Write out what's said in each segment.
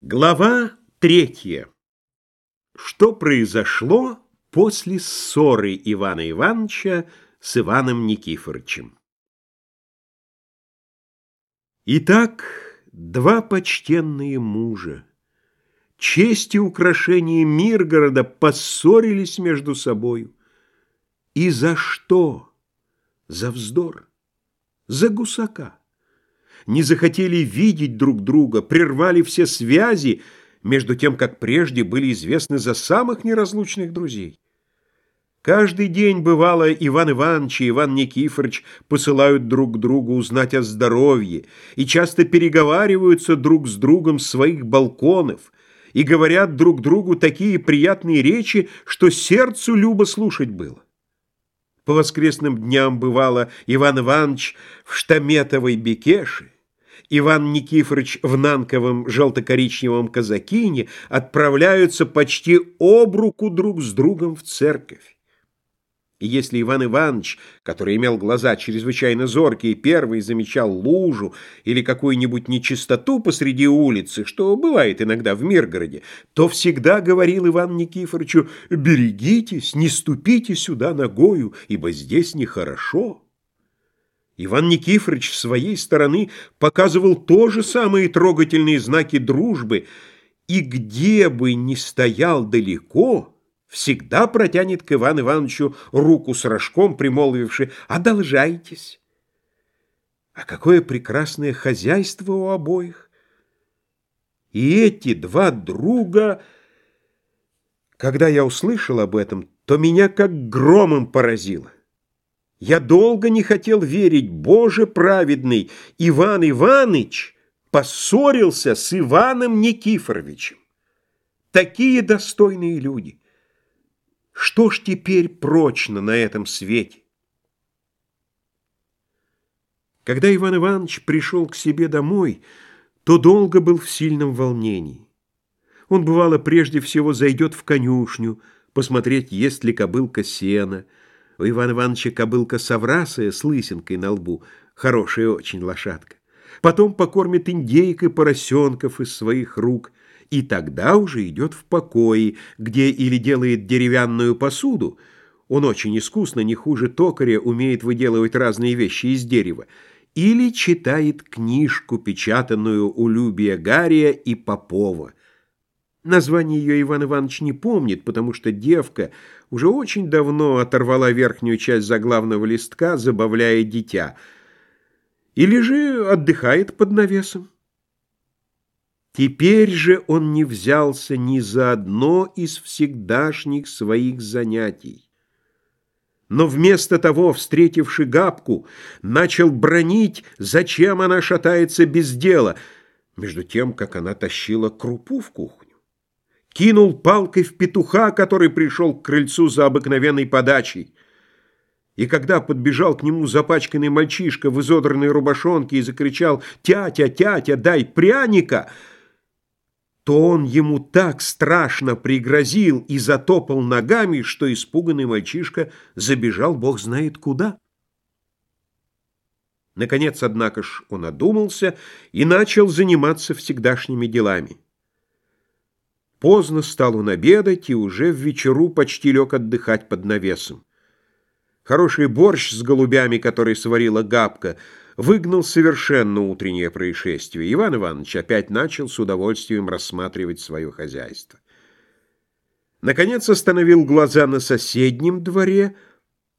Глава третья. Что произошло после ссоры Ивана Ивановича с Иваном Никифоровичем? Итак, два почтенные мужа, честь и украшение Миргорода поссорились между собою. И за что? За вздор, за гусака не захотели видеть друг друга, прервали все связи, между тем, как прежде были известны за самых неразлучных друзей. Каждый день, бывало, Иван Иванович и Иван Никифорович посылают друг другу узнать о здоровье и часто переговариваются друг с другом с своих балконов и говорят друг другу такие приятные речи, что сердцу любо слушать было. По воскресным дням бывало Иван Иванович в штаметовой бекеше, Иван Никифорович в нанковом желто-коричневом казакине отправляются почти об руку друг с другом в церковь. И если Иван Иванович, который имел глаза чрезвычайно зоркие, первый замечал лужу или какую-нибудь нечистоту посреди улицы, что бывает иногда в Миргороде, то всегда говорил Иван Никифоровичу «Берегитесь, не ступите сюда ногою, ибо здесь нехорошо». Иван Никифорович с своей стороны показывал тоже самые трогательные знаки дружбы, и где бы ни стоял далеко, всегда протянет к Ивану Ивановичу руку с рожком, примолвивши «Одолжайтесь». А какое прекрасное хозяйство у обоих! И эти два друга... Когда я услышал об этом, то меня как громом поразило. Я долго не хотел верить, Боже праведный, Иван Иваныч поссорился с Иваном Никифоровичем. Такие достойные люди. Что ж теперь прочно на этом свете? Когда Иван Иванович пришел к себе домой, то долго был в сильном волнении. Он, бывало, прежде всего зайдет в конюшню, посмотреть, есть ли кобылка сена, у Ивана Ивановича кобылка соврасая с лысинкой на лбу, хорошая очень лошадка. Потом покормит индейкой поросенков из своих рук, и тогда уже идет в покои, где или делает деревянную посуду, он очень искусно, не хуже токаря, умеет выделывать разные вещи из дерева, или читает книжку, печатанную у Любия Гария и Попова, Название ее Иван Иванович не помнит, потому что девка уже очень давно оторвала верхнюю часть заглавного листка, забавляя дитя, или же отдыхает под навесом. Теперь же он не взялся ни за одно из всегдашних своих занятий. Но вместо того, встретивши Габку, начал бронить, зачем она шатается без дела, между тем, как она тащила крупу в кухню кинул палкой в петуха, который пришел к крыльцу за обыкновенной подачей. И когда подбежал к нему запачканный мальчишка в изодранной рубашонке и закричал «Тятя, тятя, дай пряника!», то он ему так страшно пригрозил и затопал ногами, что испуганный мальчишка забежал бог знает куда. Наконец, однако ж, он одумался и начал заниматься всегдашними делами. Поздно стал он обедать и уже в вечеру почти лег отдыхать под навесом. Хороший борщ с голубями, который сварила Габка, выгнал совершенно утреннее происшествие. Иван Иванович опять начал с удовольствием рассматривать свое хозяйство. Наконец остановил глаза на соседнем дворе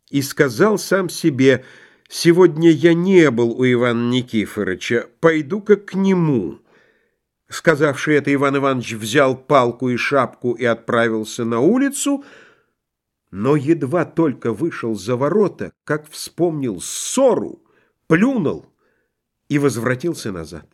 и сказал сам себе, «Сегодня я не был у Ивана Никифоровича, пойду-ка к нему». Сказавший это, Иван Иванович взял палку и шапку и отправился на улицу, но едва только вышел за ворота, как вспомнил ссору, плюнул и возвратился назад.